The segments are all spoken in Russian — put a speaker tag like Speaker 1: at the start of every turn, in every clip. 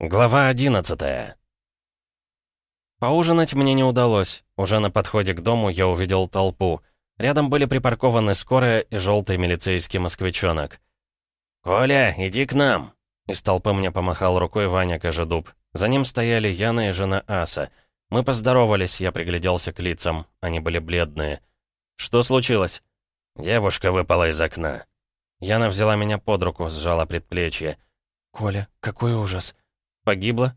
Speaker 1: Глава 11 Поужинать мне не удалось. Уже на подходе к дому я увидел толпу. Рядом были припаркованы скорая и желтый милицейский москвичонок. «Коля, иди к нам!» Из толпы мне помахал рукой Ваня Кожедуб. За ним стояли Яна и жена Аса. Мы поздоровались, я пригляделся к лицам. Они были бледные. «Что случилось?» «Девушка выпала из окна». Яна взяла меня под руку, сжала предплечье.
Speaker 2: «Коля, какой ужас!»
Speaker 1: «Погибла?»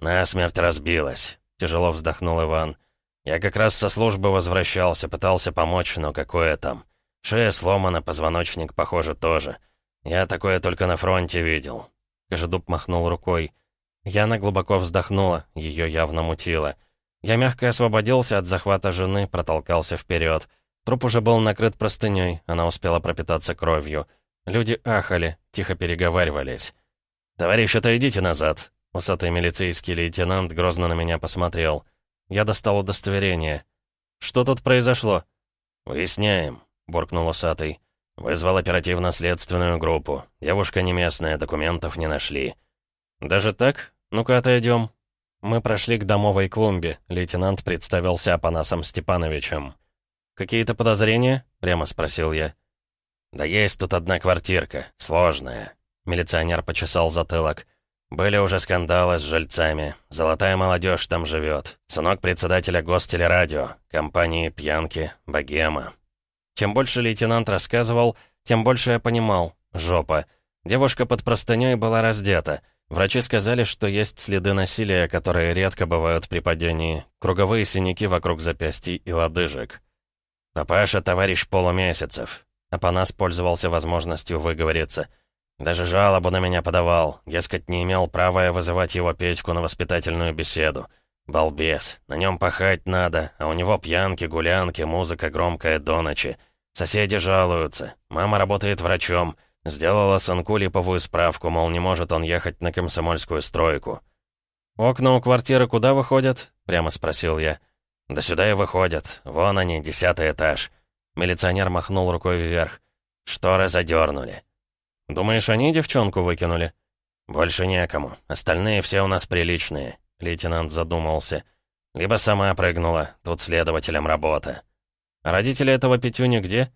Speaker 3: «Насмерть разбилась», — тяжело вздохнул Иван. «Я как раз со службы возвращался, пытался помочь, но какое там. Шея сломана, позвоночник, похоже, тоже. Я такое только на фронте видел».
Speaker 1: Кожедуб махнул рукой. Яна глубоко вздохнула, ее явно мутило. Я мягко освободился от захвата жены, протолкался вперед. Труп уже был накрыт простыней, она успела пропитаться кровью. Люди ахали, тихо переговаривались.
Speaker 3: «Товарищ, отойдите назад!»
Speaker 1: Усатый милицейский лейтенант грозно на меня посмотрел. Я достал удостоверение. «Что тут произошло?»
Speaker 3: «Выясняем», — буркнул усатый. «Вызвал оперативно-следственную группу. Девушка не местная, документов не нашли».
Speaker 1: «Даже так? Ну-ка, отойдем». Мы прошли к домовой клумбе. Лейтенант представился Апанасом Степановичем. «Какие-то подозрения?» — прямо спросил я.
Speaker 3: «Да есть тут одна квартирка, сложная. Милиционер почесал затылок. «Были уже скандалы с жильцами. Золотая молодежь там живет. Сынок председателя гостелерадио. Компании «Пьянки», «Богема».
Speaker 1: Чем больше лейтенант рассказывал, тем больше я понимал. Жопа. Девушка под простыней была раздета. Врачи сказали, что есть следы насилия, которые редко бывают при падении. Круговые синяки вокруг запястий и лодыжек.
Speaker 3: «Папаша, товарищ полумесяцев». Апанас пользовался возможностью выговориться – даже жалобу на меня подавал. Дескать, не имел права я вызывать его Петьку на воспитательную беседу. Балбес. На нем пахать надо, а у него пьянки, гулянки, музыка громкая до ночи. Соседи жалуются. Мама работает врачом. Сделала сынку липовую справку, мол, не может он ехать на комсомольскую стройку.
Speaker 1: «Окна у квартиры куда выходят?» — прямо спросил я.
Speaker 3: «Да сюда и выходят. Вон они, десятый этаж». Милиционер махнул рукой вверх. «Шторы задернули».
Speaker 1: «Думаешь, они девчонку выкинули?»
Speaker 3: «Больше некому. Остальные все у нас приличные», — лейтенант задумался. «Либо сама прыгнула, тут следователем работа».
Speaker 1: «А родители этого Петюни где?»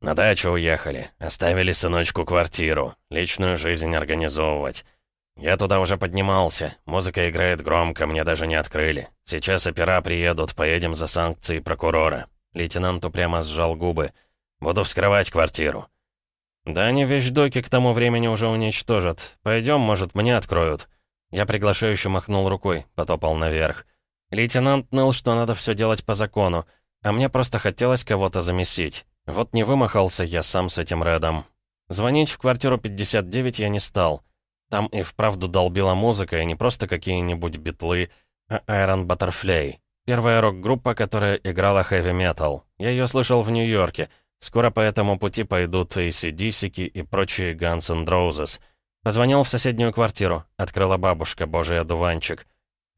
Speaker 3: «На дачу уехали. Оставили сыночку квартиру. Личную жизнь организовывать. Я туда уже поднимался. Музыка играет громко, мне даже не открыли. Сейчас опера приедут, поедем за санкции прокурора». Лейтенант упрямо сжал губы. «Буду вскрывать квартиру».
Speaker 1: «Да они вещдоки к тому времени уже уничтожат. Пойдем, может, мне откроют». Я приглашающе махнул рукой, потопал наверх. Лейтенант ныл, что надо все делать по закону, а мне просто хотелось кого-то замесить. Вот не вымахался я сам с этим Рэдом. Звонить в квартиру 59 я не стал. Там и вправду долбила музыка, и не просто какие-нибудь битлы, а Iron Butterfly. Первая рок-группа, которая играла хэви-метал. Я ее слышал в Нью-Йорке — Скоро по этому пути пойдут и Сидисики, и прочие Guns N' Roses. Позвонил в соседнюю квартиру. Открыла бабушка, божий одуванчик.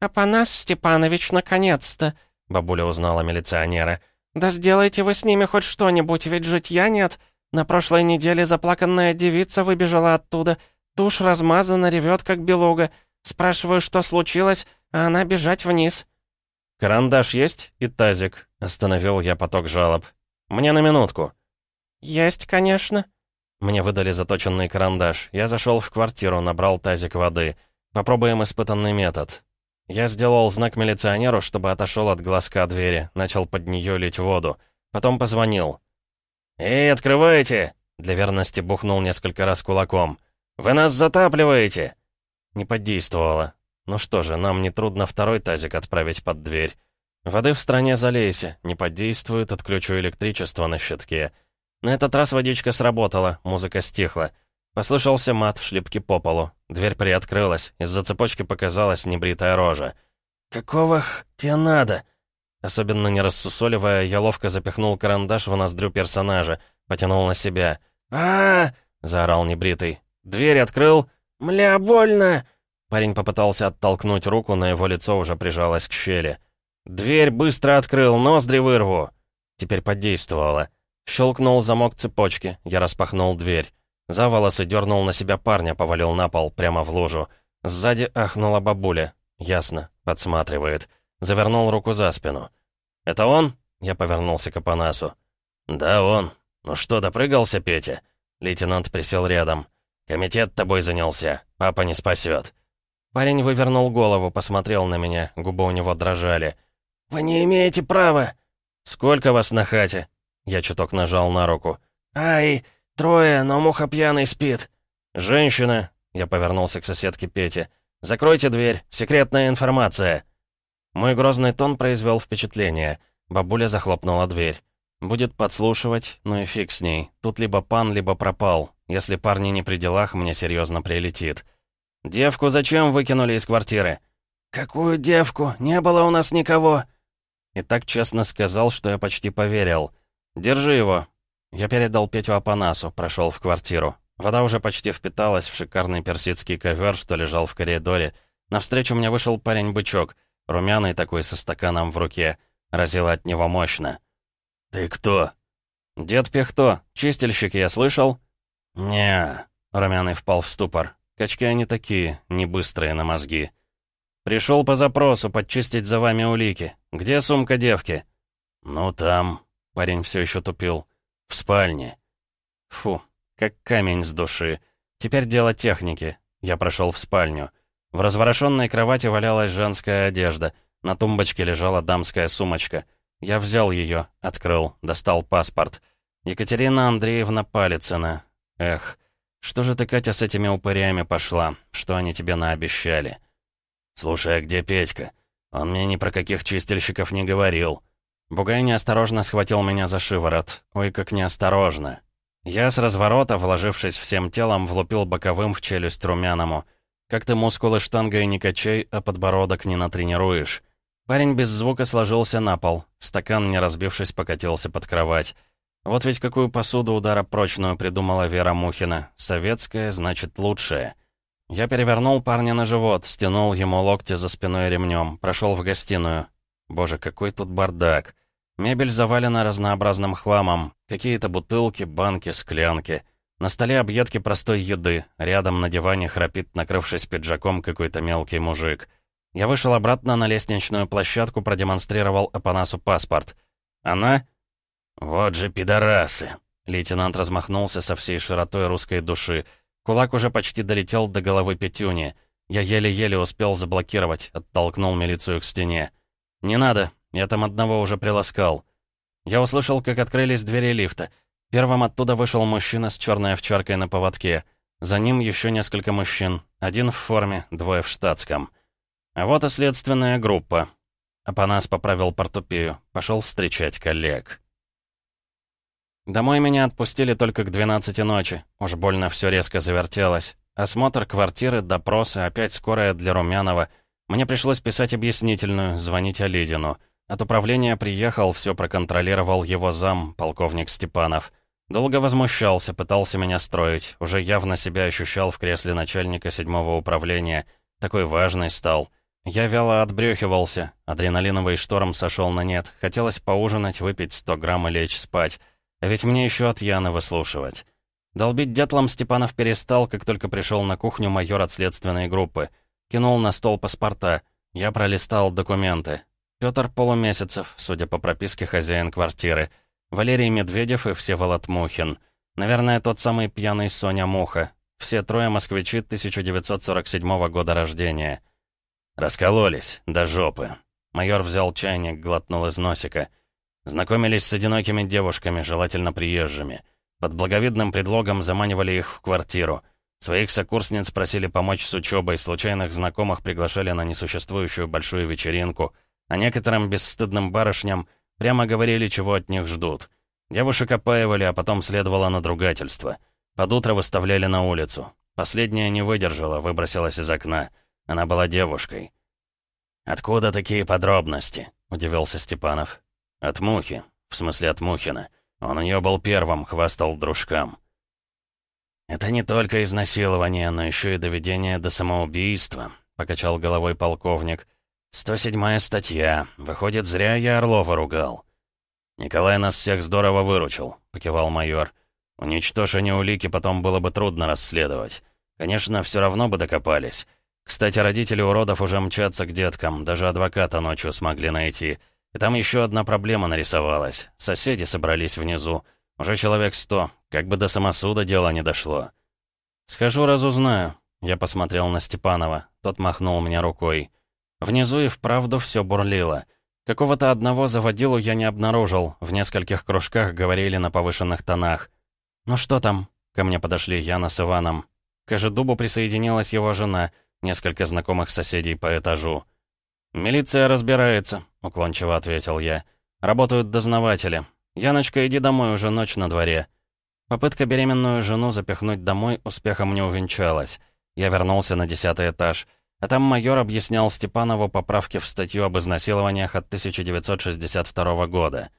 Speaker 4: «Апанас Степанович, наконец-то!» Бабуля узнала милиционера. «Да сделайте вы с ними хоть что-нибудь, ведь житья нет. На прошлой неделе заплаканная девица выбежала оттуда. Тушь размазана, ревет, как белуга. Спрашиваю, что случилось, а она бежать вниз».
Speaker 1: «Карандаш есть и тазик?» Остановил я поток жалоб. «Мне на минутку».
Speaker 4: «Есть, конечно».
Speaker 1: Мне выдали заточенный карандаш. Я зашел в квартиру, набрал тазик воды. Попробуем испытанный метод. Я сделал знак милиционеру, чтобы отошел от глазка двери, начал под нее лить воду. Потом позвонил.
Speaker 3: «Эй, открывайте!»
Speaker 1: Для верности бухнул несколько раз кулаком.
Speaker 3: «Вы нас затапливаете!»
Speaker 1: Не подействовало. Ну что же, нам нетрудно второй тазик отправить под дверь. Воды в стране залейся, не подействует, отключу электричество на щитке. На этот раз водичка сработала, музыка стихла. Послышался мат в шлепке по полу. Дверь приоткрылась, из-за цепочки показалась небритая рожа.
Speaker 4: «Какого х... тебе надо?»
Speaker 1: Особенно не рассусоливая, я ловко запихнул карандаш в ноздрю персонажа, потянул на себя.
Speaker 4: а,
Speaker 1: заорал небритый. «Дверь открыл!»
Speaker 4: «Мля, больно!»
Speaker 1: Парень попытался оттолкнуть руку, но его лицо уже прижалось к щели. «Дверь быстро открыл, ноздри вырву!» Теперь подействовало. Щелкнул замок цепочки, я распахнул дверь. За волосы дернул на себя парня, повалил на пол, прямо в лужу. Сзади ахнула бабуля. Ясно, подсматривает. Завернул руку за спину. «Это он?» Я повернулся к Апанасу. «Да, он. Ну что, допрыгался, Петя?» Лейтенант присел рядом. «Комитет тобой занялся. Папа не спасет». Парень вывернул голову, посмотрел на меня, губы у него дрожали. «Вы не имеете права!» «Сколько вас на хате?» Я чуток нажал на руку. «Ай, трое, но муха пьяный спит». «Женщина!» Я повернулся к соседке Пете. «Закройте дверь, секретная информация!» Мой грозный тон произвел впечатление. Бабуля захлопнула дверь. Будет подслушивать, ну и фиг с ней. Тут либо пан, либо пропал. Если парни не при делах, мне серьезно прилетит. «Девку зачем выкинули из квартиры?» «Какую девку? Не было у нас никого!» И так честно сказал, что я почти поверил. «Держи его». Я передал Петю Апанасу, прошел в квартиру. Вода уже почти впиталась в шикарный персидский ковер, что лежал в коридоре. Навстречу мне вышел парень-бычок, румяный такой, со стаканом в руке. Разило от него мощно.
Speaker 3: «Ты кто?»
Speaker 1: «Дед Пехто, чистильщик, я слышал?»
Speaker 3: «Не».
Speaker 1: Румяный впал в ступор. Качки они такие, не быстрые на мозги. «Пришел по запросу подчистить за вами улики. Где сумка девки?»
Speaker 3: «Ну, там...»
Speaker 1: Парень все еще тупил.
Speaker 3: «В спальне».
Speaker 1: Фу, как камень с души. Теперь дело техники. Я прошел в спальню. В разворошенной кровати валялась женская одежда. На тумбочке лежала дамская сумочка. Я взял ее, открыл, достал паспорт. Екатерина Андреевна Палицына. Эх, что же ты, Катя, с этими упырями пошла? Что они тебе наобещали?
Speaker 3: «Слушай, а где Петька? Он мне ни про каких чистильщиков не говорил».
Speaker 1: Бугай неосторожно схватил меня за шиворот. Ой, как неосторожно. Я с разворота, вложившись всем телом, влупил боковым в челюсть румяному. Как ты мускулы штангой не качай, а подбородок не натренируешь. Парень без звука сложился на пол. Стакан, не разбившись, покатился под кровать. Вот ведь какую посуду удара прочную придумала Вера Мухина. Советская, значит, лучшая. Я перевернул парня на живот, стянул ему локти за спиной ремнем, прошел в гостиную. Боже, какой тут бардак. Мебель завалена разнообразным хламом. Какие-то бутылки, банки, склянки. На столе объедки простой еды. Рядом на диване храпит, накрывшись пиджаком, какой-то мелкий мужик. Я вышел обратно на лестничную площадку, продемонстрировал Апанасу паспорт. Она...
Speaker 3: «Вот же пидорасы!»
Speaker 1: Лейтенант размахнулся со всей широтой русской души. Кулак уже почти долетел до головы Петюни. Я еле-еле успел заблокировать, оттолкнул милицию к стене. «Не надо, я там одного уже приласкал». Я услышал, как открылись двери лифта. Первым оттуда вышел мужчина с черной овчаркой на поводке. За ним еще несколько мужчин. Один в форме, двое в штатском. А вот и следственная группа. Апанас поправил портупею, пошел встречать коллег. Домой меня отпустили только к 12 ночи. Уж больно все резко завертелось. Осмотр квартиры, допросы, опять скорая для Румянова. Мне пришлось писать объяснительную, звонить Оледину. От управления приехал, все проконтролировал его зам, полковник Степанов. Долго возмущался, пытался меня строить. Уже явно себя ощущал в кресле начальника седьмого управления. Такой важный стал. Я вяло отбрехивался. Адреналиновый шторм сошел на нет. Хотелось поужинать, выпить 100 грамм и лечь спать. А ведь мне еще от Яны выслушивать. Долбить дятлом Степанов перестал, как только пришел на кухню майор от следственной группы. Кинул на стол паспорта. Я пролистал документы. Петр Полумесяцев, судя по прописке хозяин квартиры. Валерий Медведев и Всеволод Мухин. Наверное, тот самый пьяный Соня Муха. Все трое москвичи 1947 года рождения.
Speaker 3: Раскололись, до жопы.
Speaker 1: Майор взял чайник, глотнул из носика. Знакомились с одинокими девушками, желательно приезжими. Под благовидным предлогом заманивали их в квартиру. Своих сокурсниц просили помочь с учебой, случайных знакомых приглашали на несуществующую большую вечеринку, а некоторым бесстыдным барышням прямо говорили, чего от них ждут. Девушек опаивали, а потом следовало надругательство. Под утро выставляли на улицу. Последняя не выдержала, выбросилась из окна. Она была девушкой.
Speaker 3: «Откуда такие подробности?» — удивился Степанов.
Speaker 1: «От Мухи. В смысле, от Мухина. Он у нее был первым, хвастал дружкам».
Speaker 3: «Это не только изнасилование, но еще и доведение до самоубийства», — покачал головой полковник. «107-я статья. Выходит, зря я Орлова ругал».
Speaker 1: «Николай нас всех здорово выручил», — покивал майор. «Уничтожь они улики, потом было бы трудно расследовать. Конечно, все равно бы докопались.
Speaker 3: Кстати, родители уродов уже мчатся к деткам, даже адвоката ночью смогли найти. И там еще одна проблема нарисовалась. Соседи собрались внизу. Уже человек сто. Как бы до самосуда дело не дошло. «Схожу, разузнаю». Я посмотрел на Степанова. Тот махнул мне рукой. Внизу и вправду все бурлило. Какого-то одного заводилу я не обнаружил. В нескольких кружках говорили на повышенных тонах. «Ну что там?» Ко мне подошли Яна с Иваном. К Ожедубу присоединилась его жена, несколько знакомых соседей по этажу. «Милиция разбирается», — уклончиво ответил я. «Работают дознаватели. Яночка, иди домой, уже ночь на дворе». Попытка беременную жену запихнуть домой успехом не увенчалась. Я вернулся на десятый этаж. А там майор объяснял Степанову поправки в статью об изнасилованиях от 1962 года.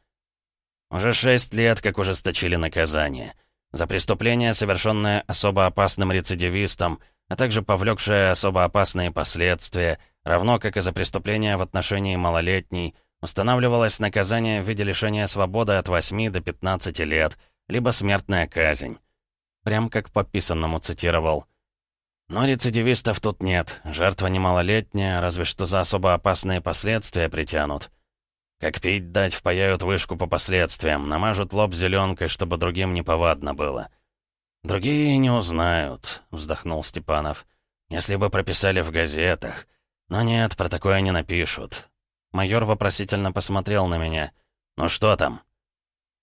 Speaker 3: «Уже шесть лет, как ужесточили наказание. За преступление, совершенное особо опасным рецидивистом, а также повлекшее особо опасные последствия, равно как и за преступление в отношении малолетней, устанавливалось наказание в виде лишения свободы от 8 до 15 лет, либо смертная казнь. Прям как по писанному цитировал. Но рецидивистов тут нет, жертва не малолетняя, разве что за особо опасные последствия притянут. Как пить дать, впаяют вышку по последствиям, намажут лоб зеленкой, чтобы другим неповадно было. «Другие не узнают», — вздохнул Степанов. «Если бы прописали в газетах. Но нет, про такое не напишут». Майор вопросительно посмотрел на меня. «Ну что там?»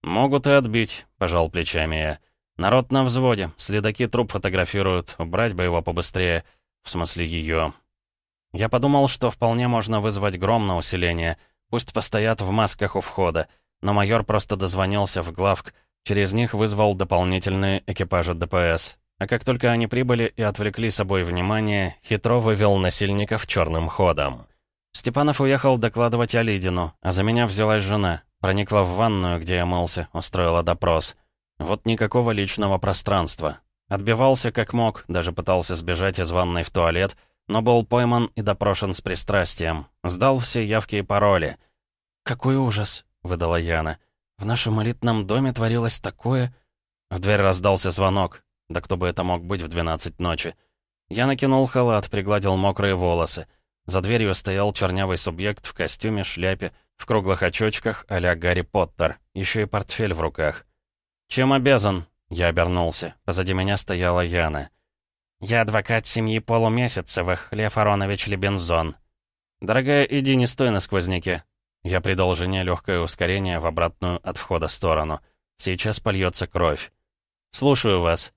Speaker 3: «Могут и отбить», — пожал плечами я. «Народ на взводе, следаки труп фотографируют, убрать бы его побыстрее. В смысле ее». Я подумал, что вполне можно вызвать гром на усиление — Пусть постоят в масках у входа. Но майор просто дозвонился в главк, через них вызвал дополнительные экипажи ДПС. А как только они прибыли и отвлекли собой внимание, хитро вывел насильников черным ходом. Степанов уехал докладывать Алидину, а за меня взялась жена. Проникла в ванную, где я мылся, устроила допрос. Вот никакого личного пространства. Отбивался как мог, даже пытался сбежать из ванной в туалет — но был пойман и допрошен с пристрастием. Сдал все явки и пароли. «Какой ужас!» — выдала Яна. «В нашем элитном доме творилось такое...» В дверь раздался звонок. Да кто бы это мог быть в 12 ночи? Я накинул халат, пригладил мокрые волосы. За дверью стоял чернявый субъект в костюме, шляпе, в круглых очочках а Гарри Поттер, еще и портфель в руках. «Чем обязан?» Я обернулся. Позади меня стояла Яна. «Я адвокат семьи Полумесяцевых, Лев Аронович Лебензон». «Дорогая, иди, не стой на сквозняке». Я придал жене легкое ускорение в обратную от входа сторону. Сейчас польется кровь. «Слушаю вас».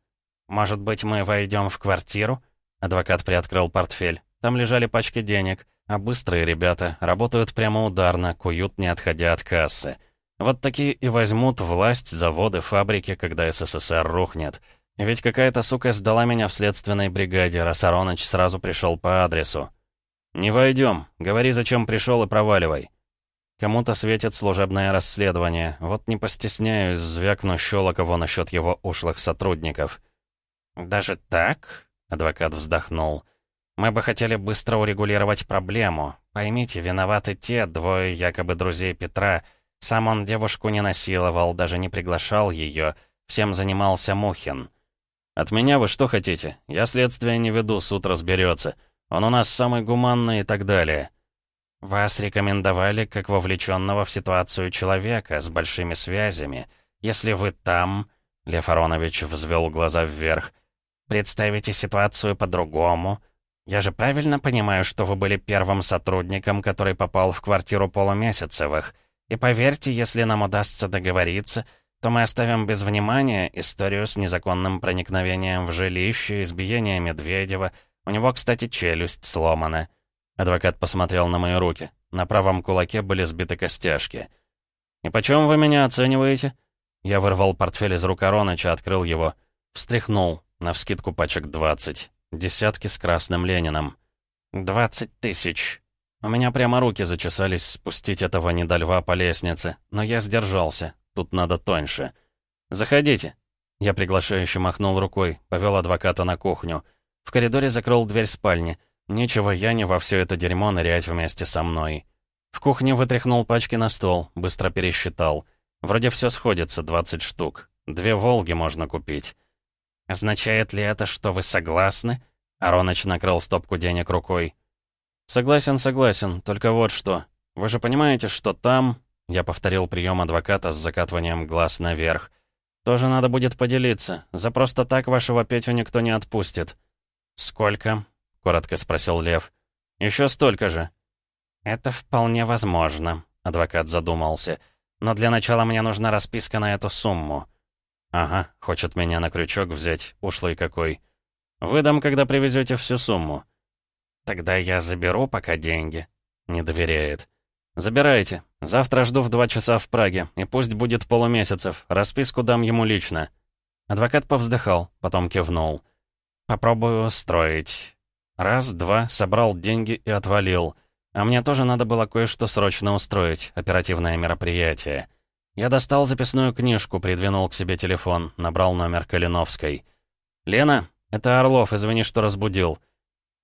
Speaker 3: «Может быть, мы войдем в квартиру?» Адвокат приоткрыл портфель. Там лежали пачки денег, а быстрые ребята работают прямо ударно, куют, не отходя от кассы. Вот такие и возьмут власть, заводы, фабрики, когда СССР рухнет. Ведь какая-то сука сдала меня в следственной бригаде, раз Ароныч сразу пришел по адресу. «Не войдем. Говори, зачем пришел и проваливай». Кому-то светит служебное расследование. Вот не постесняюсь, звякну Щелокову насчет его ушлых сотрудников. «Даже так?» — адвокат вздохнул. «Мы бы хотели быстро урегулировать проблему. Поймите, виноваты те двое якобы друзей Петра. Сам он девушку не насиловал, даже не приглашал ее. Всем занимался Мухин». «От меня вы что хотите? Я следствие не веду, суд разберется. Он у нас самый гуманный и так далее». «Вас рекомендовали как вовлеченного в ситуацию человека с большими связями. Если вы там...» Лев Аронович взвел глаза вверх. «Представите ситуацию по-другому. Я же правильно понимаю, что вы были первым сотрудником, который попал в квартиру полумесяцевых. И поверьте, если нам удастся договориться, то мы оставим без внимания историю с незаконным проникновением в жилище, избиение Медведева. У него, кстати, челюсть сломана. Адвокат посмотрел на мои руки. На правом кулаке были сбиты костяшки. «И почем вы меня оцениваете?» Я вырвал портфель из рук Ароныча, открыл его. Встряхнул. Навскидку пачек двадцать. Десятки с красным Лениным. «Двадцать тысяч». У меня прямо руки зачесались спустить этого недольва по лестнице, но я сдержался. Тут надо тоньше. «Заходите». Я приглашающе махнул рукой, повел адвоката на кухню. В коридоре закрыл дверь спальни. Нечего я не во все это дерьмо нырять вместе со мной. В кухне вытряхнул пачки на стол, быстро пересчитал. Вроде все сходится, 20 штук. Две «Волги» можно купить. «Означает ли это, что вы согласны?»
Speaker 1: Ароныч накрыл стопку денег рукой. «Согласен, согласен, только вот что. Вы же понимаете, что там...» Я повторил прием адвоката с закатыванием глаз наверх. «Тоже надо будет поделиться. За просто так вашего Петю никто не отпустит». «Сколько?» — коротко спросил Лев. «Еще столько же». «Это вполне возможно», — адвокат задумался. «Но для начала мне нужна расписка на эту сумму». «Ага, хочет меня на крючок взять, ушлый какой. Выдам, когда привезете всю сумму». «Тогда я заберу пока деньги». Не доверяет. «Забирайте. Завтра жду в два часа в Праге, и пусть будет полумесяцев. Расписку дам ему лично». Адвокат повздыхал, потом кивнул. «Попробую устроить». Раз, два, собрал деньги и отвалил. А мне тоже надо было кое-что срочно устроить, оперативное мероприятие. Я достал записную книжку, придвинул к себе телефон, набрал номер Калиновской. «Лена, это Орлов, извини, что разбудил.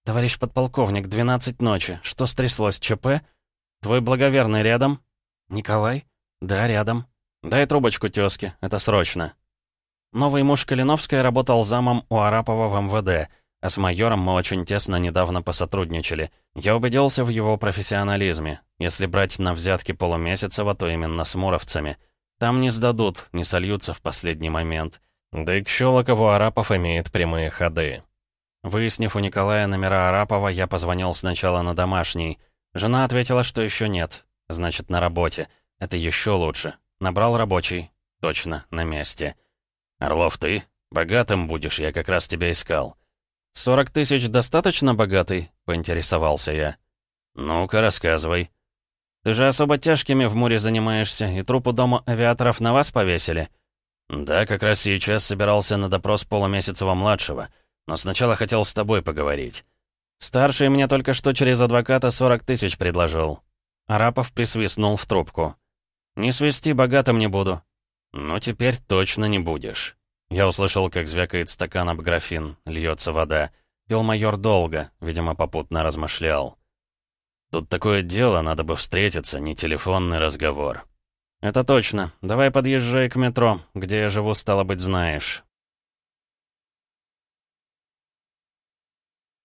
Speaker 1: «Товарищ подполковник, 12 ночи. Что стряслось, ЧП? Твой благоверный рядом?» «Николай?» «Да, рядом. Дай трубочку тёзке, это срочно». Новый муж Калиновской работал замом у Арапова в МВД, а с майором мы очень тесно недавно посотрудничали. Я убедился в его профессионализме. Если брать на взятки Полумесяцева, то именно с муровцами. Там не сдадут, не сольются в последний момент. Да и к Щелокову Арапов имеет прямые ходы. Выяснив у Николая номера Арапова, я позвонил сначала на домашний. Жена ответила, что еще нет. Значит, на работе. Это еще лучше. Набрал рабочий. Точно, на месте. «Орлов, ты? Богатым будешь, я как раз тебя искал». «Сорок тысяч достаточно богатый?» — поинтересовался я. «Ну-ка, рассказывай». «Ты же особо тяжкими в море занимаешься, и трупу дома авиаторов на вас повесили?» «Да, как раз сейчас собирался на допрос полумесяцева-младшего». Но сначала хотел с тобой поговорить. Старший мне только что через адвоката 40 тысяч предложил. Арапов присвистнул в трубку. «Не свисти, богатым не буду». «Ну, теперь точно не будешь». Я услышал, как звякает стакан об графин, льется вода. Пил майор долго, видимо, попутно размышлял. «Тут такое дело, надо бы встретиться, не телефонный разговор». «Это точно. Давай подъезжай к метро, где я живу, стало быть, знаешь.